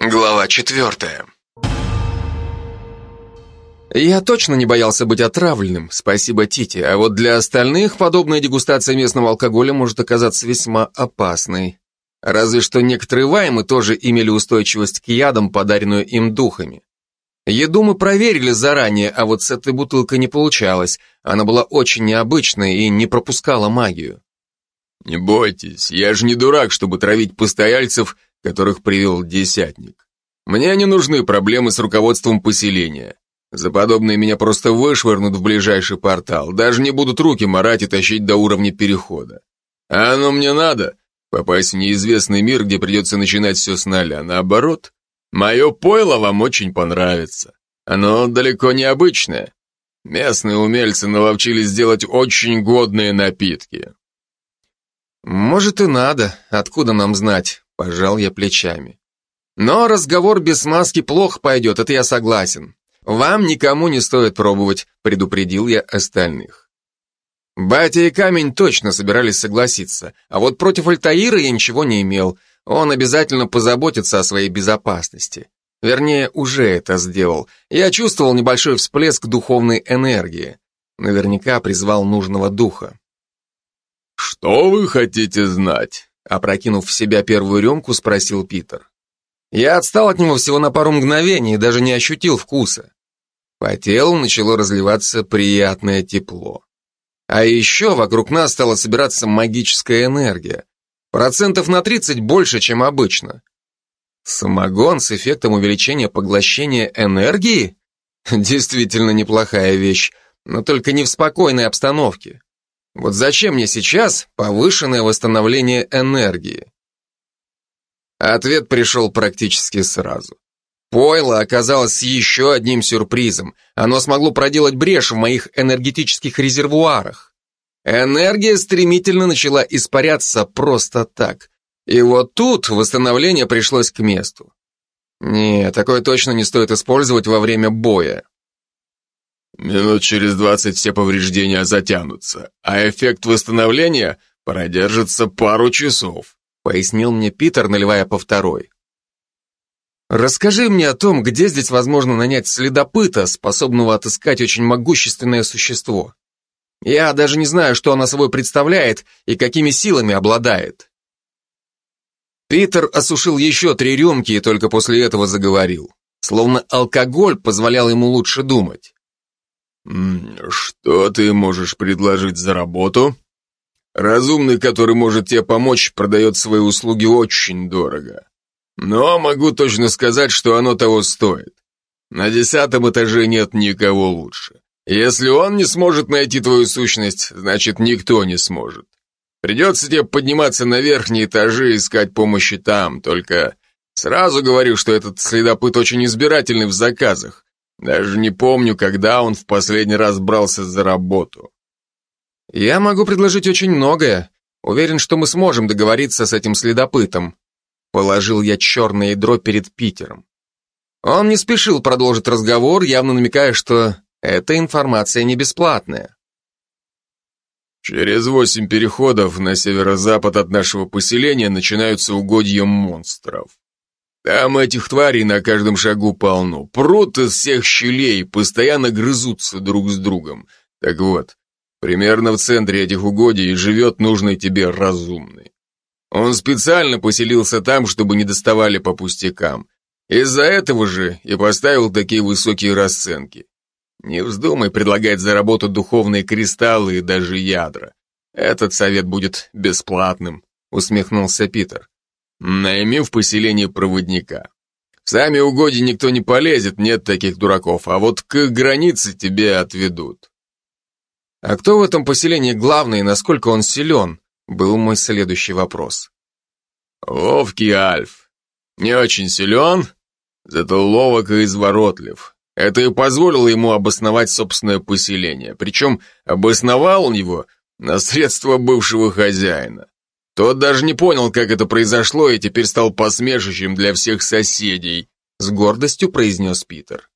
Глава четвертая. Я точно не боялся быть отравленным, спасибо Тите, а вот для остальных подобная дегустация местного алкоголя может оказаться весьма опасной. Разве что некоторые ваймы тоже имели устойчивость к ядам, подаренную им духами. Еду мы проверили заранее, а вот с этой бутылкой не получалось. Она была очень необычной и не пропускала магию. «Не бойтесь, я же не дурак, чтобы травить постояльцев которых привел десятник. Мне не нужны проблемы с руководством поселения. За подобное меня просто вышвырнут в ближайший портал, даже не будут руки марать и тащить до уровня перехода. А оно мне надо, попасть в неизвестный мир, где придется начинать все с нуля. Наоборот, мое пойло вам очень понравится. Оно далеко не обычное. Местные умельцы наловчились сделать очень годные напитки. Может и надо, откуда нам знать? Пожал я плечами. Но разговор без маски плохо пойдет, это я согласен. Вам никому не стоит пробовать, предупредил я остальных. Батя и Камень точно собирались согласиться, а вот против Альтаира я ничего не имел. Он обязательно позаботится о своей безопасности. Вернее, уже это сделал. Я чувствовал небольшой всплеск духовной энергии. Наверняка призвал нужного духа. «Что вы хотите знать?» Опрокинув в себя первую рюмку, спросил Питер. Я отстал от него всего на пару мгновений и даже не ощутил вкуса. По телу начало разливаться приятное тепло. А еще вокруг нас стала собираться магическая энергия. Процентов на 30 больше, чем обычно. Самогон с эффектом увеличения поглощения энергии? Действительно неплохая вещь, но только не в спокойной обстановке. Вот зачем мне сейчас повышенное восстановление энергии? Ответ пришел практически сразу. Пойло оказалось еще одним сюрпризом. Оно смогло проделать брешь в моих энергетических резервуарах. Энергия стремительно начала испаряться просто так. И вот тут восстановление пришлось к месту. Не, такое точно не стоит использовать во время боя. Минут через двадцать все повреждения затянутся, а эффект восстановления продержится пару часов, пояснил мне Питер, наливая по второй. Расскажи мне о том, где здесь возможно нанять следопыта, способного отыскать очень могущественное существо. Я даже не знаю, что оно собой представляет и какими силами обладает. Питер осушил еще три рюмки и только после этого заговорил. Словно алкоголь позволял ему лучше думать. «Что ты можешь предложить за работу?» «Разумный, который может тебе помочь, продает свои услуги очень дорого. Но могу точно сказать, что оно того стоит. На десятом этаже нет никого лучше. Если он не сможет найти твою сущность, значит, никто не сможет. Придется тебе подниматься на верхние этажи и искать помощи там, только сразу говорю, что этот следопыт очень избирательный в заказах, даже не помню, когда он в последний раз брался за работу. Я могу предложить очень многое. Уверен, что мы сможем договориться с этим следопытом. Положил я черное ядро перед Питером. Он не спешил продолжить разговор, явно намекая, что эта информация не бесплатная. Через восемь переходов на северо-запад от нашего поселения начинаются угодья монстров. Там этих тварей на каждом шагу полно. Прут из всех щелей, постоянно грызутся друг с другом. Так вот, примерно в центре этих угодий живет нужный тебе разумный. Он специально поселился там, чтобы не доставали по пустякам. Из-за этого же и поставил такие высокие расценки. Не вздумай предлагать за работу духовные кристаллы и даже ядра. Этот совет будет бесплатным, усмехнулся Питер. Найми в поселении проводника. В сами угодья никто не полезет, нет таких дураков, а вот к границе тебе отведут. А кто в этом поселении главный и насколько он силен, был мой следующий вопрос. Ловкий Альф. Не очень силен, зато ловок и изворотлив. Это и позволило ему обосновать собственное поселение. Причем обосновал он его на средства бывшего хозяина. Тот даже не понял, как это произошло, и теперь стал посмешищем для всех соседей, с гордостью произнес Питер.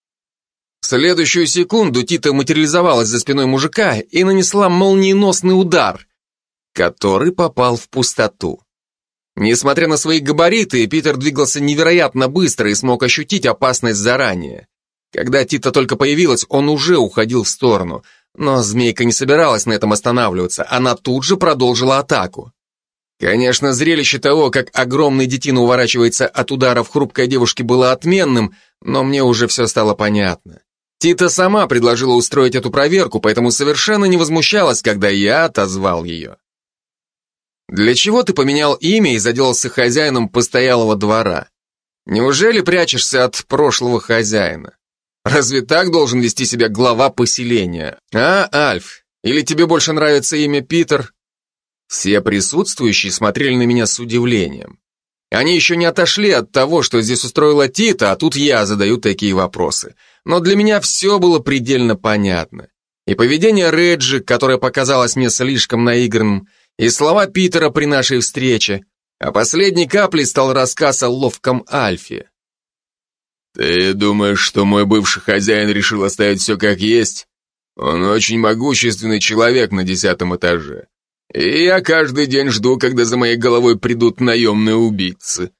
В следующую секунду Тита материализовалась за спиной мужика и нанесла молниеносный удар, который попал в пустоту. Несмотря на свои габариты, Питер двигался невероятно быстро и смог ощутить опасность заранее. Когда Тита только появилась, он уже уходил в сторону, но змейка не собиралась на этом останавливаться, она тут же продолжила атаку. Конечно, зрелище того, как огромный детина уворачивается от ударов хрупкой девушки, было отменным, но мне уже все стало понятно. Тита сама предложила устроить эту проверку, поэтому совершенно не возмущалась, когда я отозвал ее. Для чего ты поменял имя и заделался хозяином постоялого двора? Неужели прячешься от прошлого хозяина? Разве так должен вести себя глава поселения? А, Альф? Или тебе больше нравится имя Питер? Все присутствующие смотрели на меня с удивлением. Они еще не отошли от того, что здесь устроила Тита, а тут я задаю такие вопросы. Но для меня все было предельно понятно. И поведение Реджи, которое показалось мне слишком наигранным, и слова Питера при нашей встрече, а последней каплей стал рассказ о ловком Альфе. «Ты думаешь, что мой бывший хозяин решил оставить все как есть? Он очень могущественный человек на десятом этаже. И я каждый день жду, когда за моей головой придут наемные убийцы.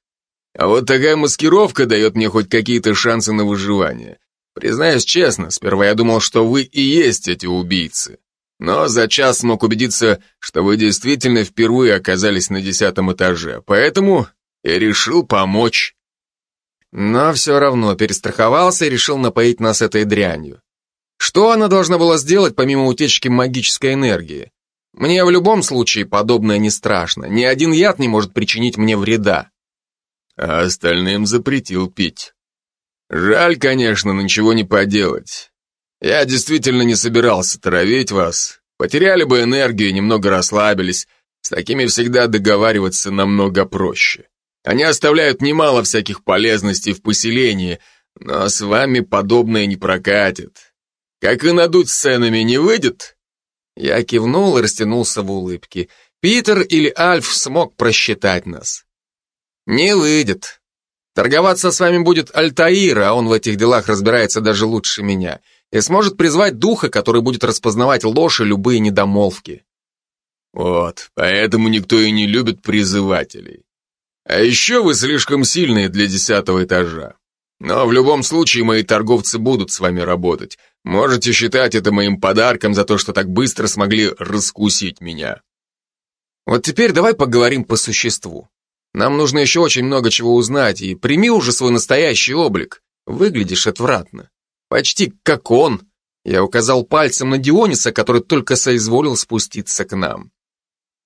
А вот такая маскировка дает мне хоть какие-то шансы на выживание. Признаюсь честно, сперва я думал, что вы и есть эти убийцы. Но за час смог убедиться, что вы действительно впервые оказались на десятом этаже, поэтому я решил помочь. Но все равно перестраховался и решил напоить нас этой дрянью. Что она должна была сделать, помимо утечки магической энергии? Мне в любом случае подобное не страшно. Ни один яд не может причинить мне вреда. А остальным запретил пить. Жаль, конечно, но ничего не поделать. Я действительно не собирался травить вас. Потеряли бы энергию, немного расслабились. С такими всегда договариваться намного проще. Они оставляют немало всяких полезностей в поселении, но с вами подобное не прокатит. Как и надуть сценами не выйдет? Я кивнул и растянулся в улыбке. Питер или Альф смог просчитать нас. Не выйдет. Торговаться с вами будет Альтаир, а он в этих делах разбирается даже лучше меня и сможет призвать духа, который будет распознавать ложь и любые недомолвки. Вот, поэтому никто и не любит призывателей. А еще вы слишком сильные для десятого этажа. Но в любом случае мои торговцы будут с вами работать. Можете считать это моим подарком за то, что так быстро смогли раскусить меня. Вот теперь давай поговорим по существу. Нам нужно еще очень много чего узнать, и прими уже свой настоящий облик. Выглядишь отвратно. Почти как он. Я указал пальцем на Диониса, который только соизволил спуститься к нам.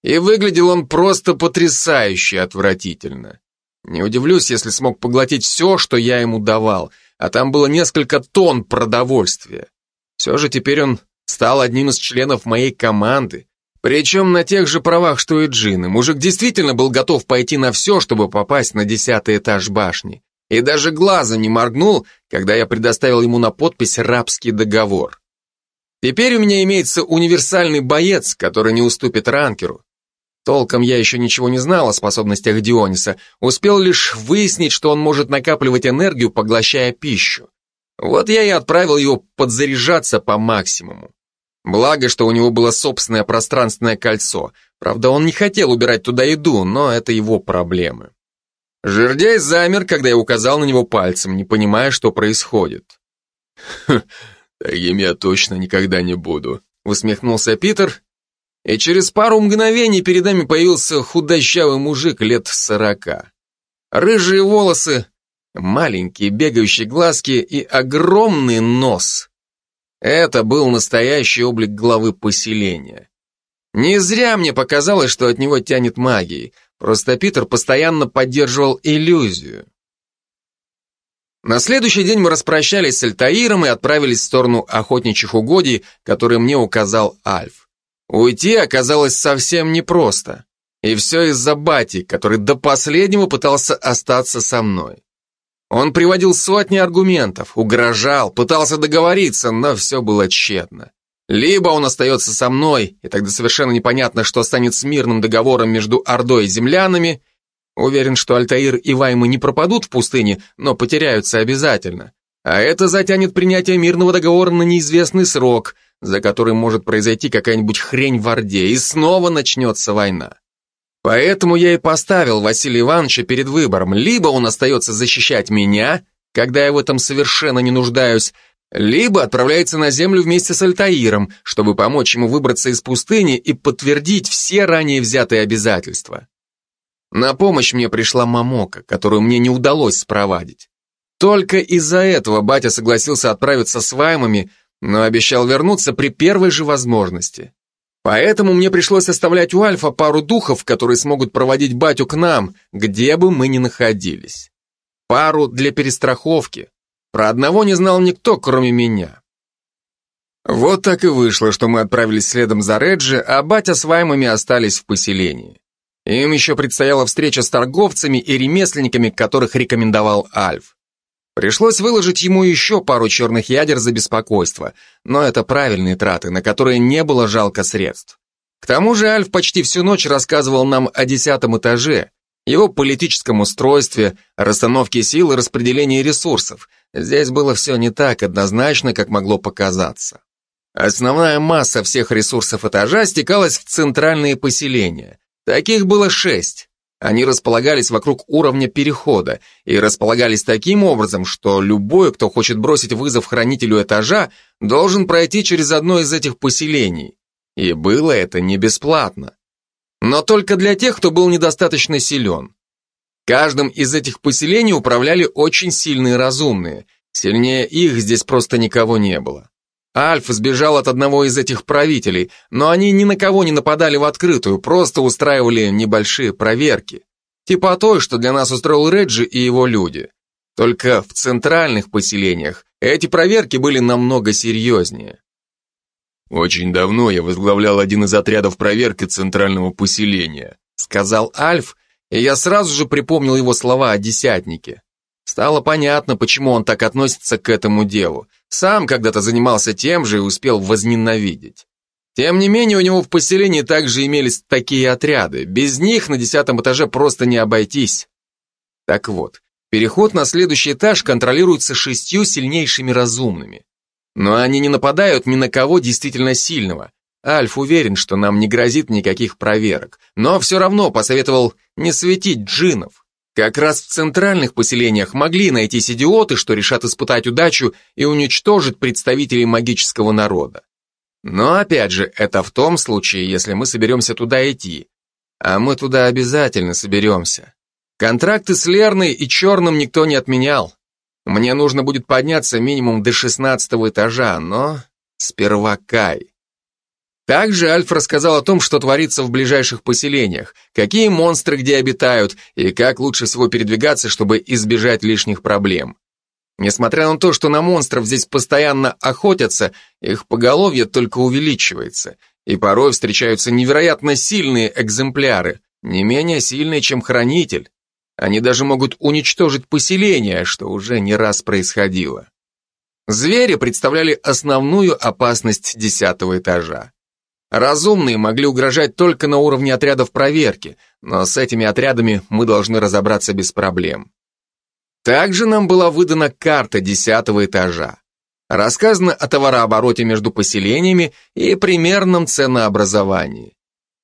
И выглядел он просто потрясающе отвратительно. Не удивлюсь, если смог поглотить все, что я ему давал, а там было несколько тонн продовольствия. Все же теперь он стал одним из членов моей команды, причем на тех же правах, что и Джин. Мужик действительно был готов пойти на все, чтобы попасть на десятый этаж башни и даже глаза не моргнул, когда я предоставил ему на подпись рабский договор. Теперь у меня имеется универсальный боец, который не уступит ранкеру. Толком я еще ничего не знал о способностях Диониса, успел лишь выяснить, что он может накапливать энергию, поглощая пищу. Вот я и отправил его подзаряжаться по максимуму. Благо, что у него было собственное пространственное кольцо. Правда, он не хотел убирать туда еду, но это его проблемы. Жердяй замер, когда я указал на него пальцем, не понимая, что происходит. «Таким я точно никогда не буду», — усмехнулся Питер, и через пару мгновений перед нами появился худощавый мужик лет сорока. Рыжие волосы, маленькие бегающие глазки и огромный нос. Это был настоящий облик главы поселения. Не зря мне показалось, что от него тянет магией. Просто Питер постоянно поддерживал иллюзию. На следующий день мы распрощались с Альтаиром и отправились в сторону охотничьих угодий, которые мне указал Альф. Уйти оказалось совсем непросто. И все из-за Бати, который до последнего пытался остаться со мной. Он приводил сотни аргументов, угрожал, пытался договориться, но все было тщетно. Либо он остается со мной, и тогда совершенно непонятно, что станет с мирным договором между Ордой и землянами. Уверен, что Альтаир и Ваймы не пропадут в пустыне, но потеряются обязательно. А это затянет принятие мирного договора на неизвестный срок, за который может произойти какая-нибудь хрень в Орде, и снова начнется война. Поэтому я и поставил Василия Ивановича перед выбором. Либо он остается защищать меня, когда я в этом совершенно не нуждаюсь, либо отправляется на землю вместе с Альтаиром, чтобы помочь ему выбраться из пустыни и подтвердить все ранее взятые обязательства. На помощь мне пришла Мамока, которую мне не удалось спровадить. Только из-за этого батя согласился отправиться с Ваймами, но обещал вернуться при первой же возможности. Поэтому мне пришлось оставлять у Альфа пару духов, которые смогут проводить батю к нам, где бы мы ни находились. Пару для перестраховки. Про одного не знал никто, кроме меня. Вот так и вышло, что мы отправились следом за Реджи, а батя с Ваймами остались в поселении. Им еще предстояла встреча с торговцами и ремесленниками, которых рекомендовал Альф. Пришлось выложить ему еще пару черных ядер за беспокойство, но это правильные траты, на которые не было жалко средств. К тому же Альф почти всю ночь рассказывал нам о десятом этаже, его политическом устройстве, расстановке сил и распределении ресурсов. Здесь было все не так однозначно, как могло показаться. Основная масса всех ресурсов этажа стекалась в центральные поселения, Таких было шесть. Они располагались вокруг уровня перехода и располагались таким образом, что любой, кто хочет бросить вызов хранителю этажа, должен пройти через одно из этих поселений. И было это не бесплатно. Но только для тех, кто был недостаточно силен. Каждым из этих поселений управляли очень сильные разумные. Сильнее их здесь просто никого не было. Альф сбежал от одного из этих правителей, но они ни на кого не нападали в открытую, просто устраивали небольшие проверки. Типа той, что для нас устроил Реджи и его люди. Только в центральных поселениях эти проверки были намного серьезнее. «Очень давно я возглавлял один из отрядов проверки центрального поселения», сказал Альф, и я сразу же припомнил его слова о десятнике. Стало понятно, почему он так относится к этому делу. Сам когда-то занимался тем же и успел возненавидеть. Тем не менее, у него в поселении также имелись такие отряды. Без них на десятом этаже просто не обойтись. Так вот, переход на следующий этаж контролируется шестью сильнейшими разумными. Но они не нападают ни на кого действительно сильного. Альф уверен, что нам не грозит никаких проверок, но все равно посоветовал не светить джинов. Как раз в центральных поселениях могли найтись идиоты, что решат испытать удачу и уничтожить представителей магического народа. Но опять же, это в том случае, если мы соберемся туда идти. А мы туда обязательно соберемся. Контракты с Лерной и Черным никто не отменял. Мне нужно будет подняться минимум до шестнадцатого этажа, но сперва Кай. Также Альф рассказал о том, что творится в ближайших поселениях, какие монстры где обитают и как лучше всего передвигаться, чтобы избежать лишних проблем. Несмотря на то, что на монстров здесь постоянно охотятся, их поголовье только увеличивается, и порой встречаются невероятно сильные экземпляры, не менее сильные, чем хранитель. Они даже могут уничтожить поселение, что уже не раз происходило. Звери представляли основную опасность десятого этажа. Разумные могли угрожать только на уровне отрядов проверки, но с этими отрядами мы должны разобраться без проблем. Также нам была выдана карта десятого этажа. Рассказано о товарообороте между поселениями и примерном ценообразовании.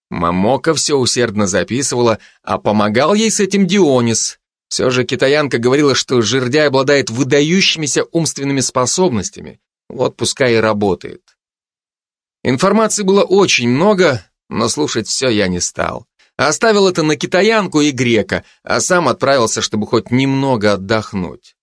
Мамока все усердно записывала, а помогал ей с этим Дионис. Все же китаянка говорила, что жердяй обладает выдающимися умственными способностями, вот пускай и работает. Информации было очень много, но слушать все я не стал. Оставил это на китаянку и грека, а сам отправился, чтобы хоть немного отдохнуть.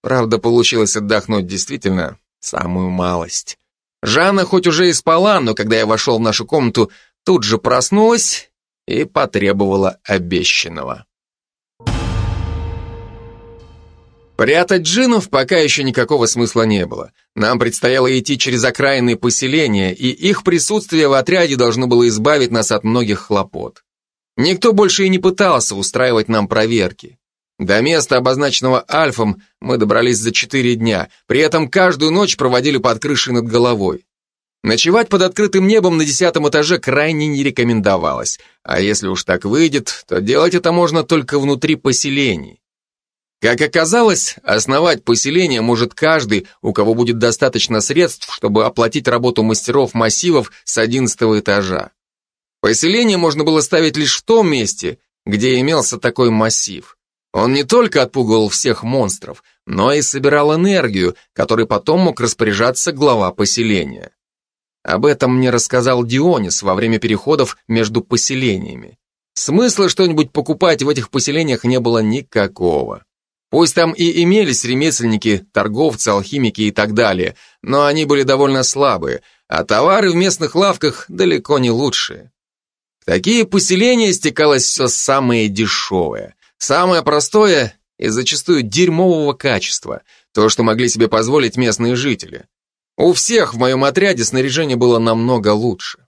Правда, получилось отдохнуть действительно самую малость. Жанна хоть уже и спала, но когда я вошел в нашу комнату, тут же проснулась и потребовала обещанного. Прятать джинов пока еще никакого смысла не было. Нам предстояло идти через окраинные поселения, и их присутствие в отряде должно было избавить нас от многих хлопот. Никто больше и не пытался устраивать нам проверки. До места, обозначенного Альфом, мы добрались за четыре дня, при этом каждую ночь проводили под крышей над головой. Ночевать под открытым небом на десятом этаже крайне не рекомендовалось, а если уж так выйдет, то делать это можно только внутри поселений. Как оказалось, основать поселение может каждый, у кого будет достаточно средств, чтобы оплатить работу мастеров массивов с 11 этажа. Поселение можно было ставить лишь в том месте, где имелся такой массив. Он не только отпугивал всех монстров, но и собирал энергию, которой потом мог распоряжаться глава поселения. Об этом мне рассказал Дионис во время переходов между поселениями. Смысла что-нибудь покупать в этих поселениях не было никакого. Пусть там и имелись ремесленники, торговцы, алхимики и так далее, но они были довольно слабые, а товары в местных лавках далеко не лучшие. В такие поселения стекалось все самое дешевое, самое простое и зачастую дерьмового качества, то, что могли себе позволить местные жители. У всех в моем отряде снаряжение было намного лучше.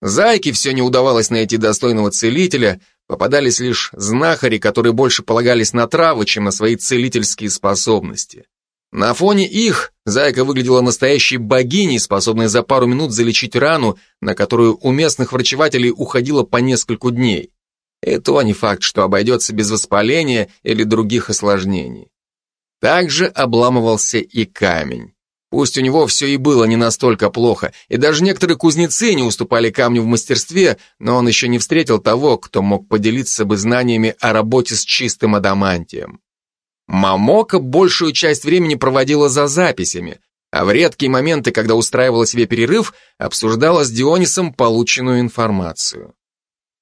Зайке все не удавалось найти достойного целителя, попадались лишь знахари, которые больше полагались на травы, чем на свои целительские способности. На фоне их Зайка выглядела настоящей богиней, способной за пару минут залечить рану, на которую у местных врачевателей уходило по нескольку дней. И то не факт, что обойдется без воспаления или других осложнений. Также обламывался и камень. Пусть у него все и было не настолько плохо, и даже некоторые кузнецы не уступали камню в мастерстве, но он еще не встретил того, кто мог поделиться бы знаниями о работе с чистым адамантием. Мамока большую часть времени проводила за записями, а в редкие моменты, когда устраивала себе перерыв, обсуждала с Дионисом полученную информацию.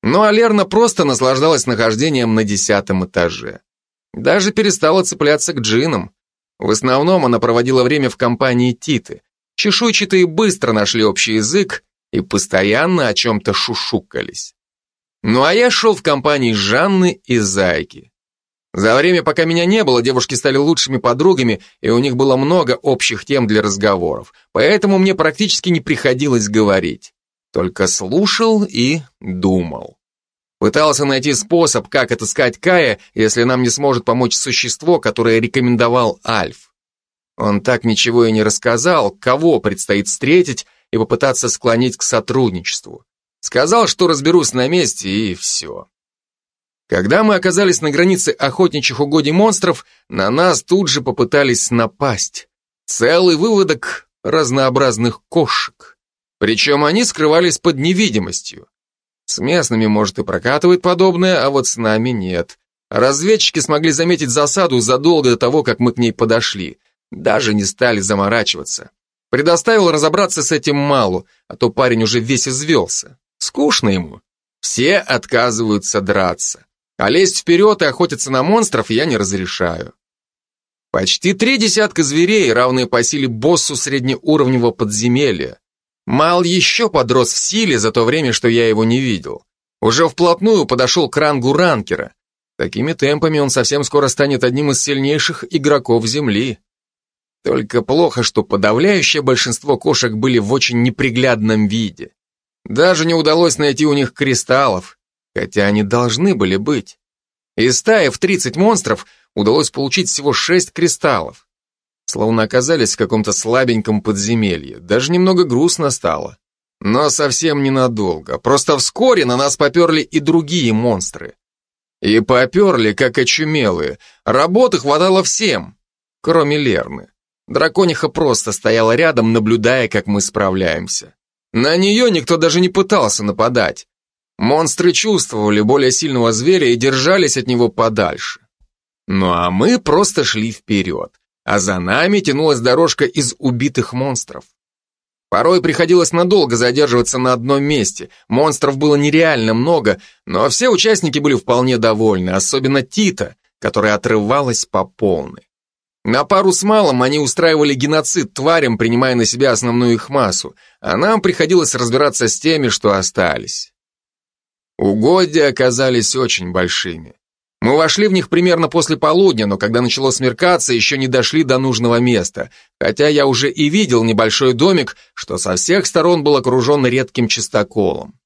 Ну а Лерна просто наслаждалась нахождением на десятом этаже. Даже перестала цепляться к джинам, в основном она проводила время в компании Титы. Чешуйчатые быстро нашли общий язык и постоянно о чем-то шушукались. Ну а я шел в компании Жанны и Зайки. За время, пока меня не было, девушки стали лучшими подругами, и у них было много общих тем для разговоров, поэтому мне практически не приходилось говорить. Только слушал и думал. Пытался найти способ, как отыскать Кая, если нам не сможет помочь существо, которое рекомендовал Альф. Он так ничего и не рассказал, кого предстоит встретить и попытаться склонить к сотрудничеству. Сказал, что разберусь на месте, и все. Когда мы оказались на границе охотничьих угодий монстров, на нас тут же попытались напасть. Целый выводок разнообразных кошек. Причем они скрывались под невидимостью. С местными, может, и прокатывает подобное, а вот с нами нет. Разведчики смогли заметить засаду задолго до того, как мы к ней подошли. Даже не стали заморачиваться. Предоставил разобраться с этим малу, а то парень уже весь извелся. Скучно ему. Все отказываются драться. А лезть вперед и охотиться на монстров я не разрешаю. Почти три десятка зверей, равные по силе боссу среднеуровневого подземелья. Мал еще подрос в силе за то время, что я его не видел. Уже вплотную подошел к рангу ранкера. Такими темпами он совсем скоро станет одним из сильнейших игроков Земли. Только плохо, что подавляющее большинство кошек были в очень неприглядном виде. Даже не удалось найти у них кристаллов, хотя они должны были быть. Из стаи в 30 монстров удалось получить всего 6 кристаллов. Словно оказались в каком-то слабеньком подземелье. Даже немного грустно стало. Но совсем ненадолго. Просто вскоре на нас поперли и другие монстры. И поперли, как очумелые. Работы хватало всем, кроме Лерны. Дракониха просто стояла рядом, наблюдая, как мы справляемся. На нее никто даже не пытался нападать. Монстры чувствовали более сильного зверя и держались от него подальше. Ну а мы просто шли вперед а за нами тянулась дорожка из убитых монстров. Порой приходилось надолго задерживаться на одном месте. Монстров было нереально много, но все участники были вполне довольны, особенно Тита, которая отрывалась по полной. На пару с малым они устраивали геноцид тварям, принимая на себя основную их массу, а нам приходилось разбираться с теми, что остались. Угодья оказались очень большими. Мы вошли в них примерно после полудня, но когда начало смеркаться, еще не дошли до нужного места, хотя я уже и видел небольшой домик, что со всех сторон был окружен редким чистоколом.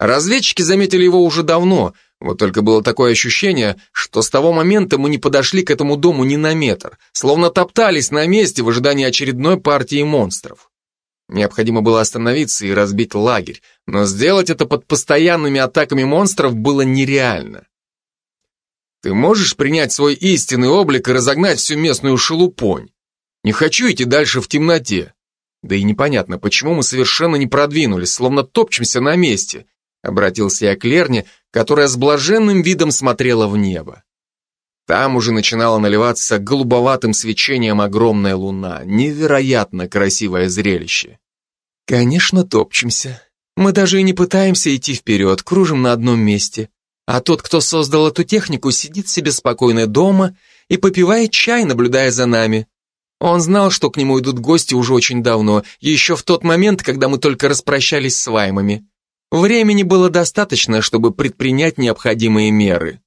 Разведчики заметили его уже давно, вот только было такое ощущение, что с того момента мы не подошли к этому дому ни на метр, словно топтались на месте в ожидании очередной партии монстров. Необходимо было остановиться и разбить лагерь, но сделать это под постоянными атаками монстров было нереально. Ты можешь принять свой истинный облик и разогнать всю местную шелупонь? Не хочу идти дальше в темноте. Да и непонятно, почему мы совершенно не продвинулись, словно топчемся на месте. Обратился я к Лерне, которая с блаженным видом смотрела в небо. Там уже начинала наливаться голубоватым свечением огромная луна. Невероятно красивое зрелище. Конечно, топчемся. Мы даже и не пытаемся идти вперед, кружим на одном месте. А тот, кто создал эту технику, сидит себе спокойно дома и попивает чай, наблюдая за нами. Он знал, что к нему идут гости уже очень давно, еще в тот момент, когда мы только распрощались с Ваймами. Времени было достаточно, чтобы предпринять необходимые меры.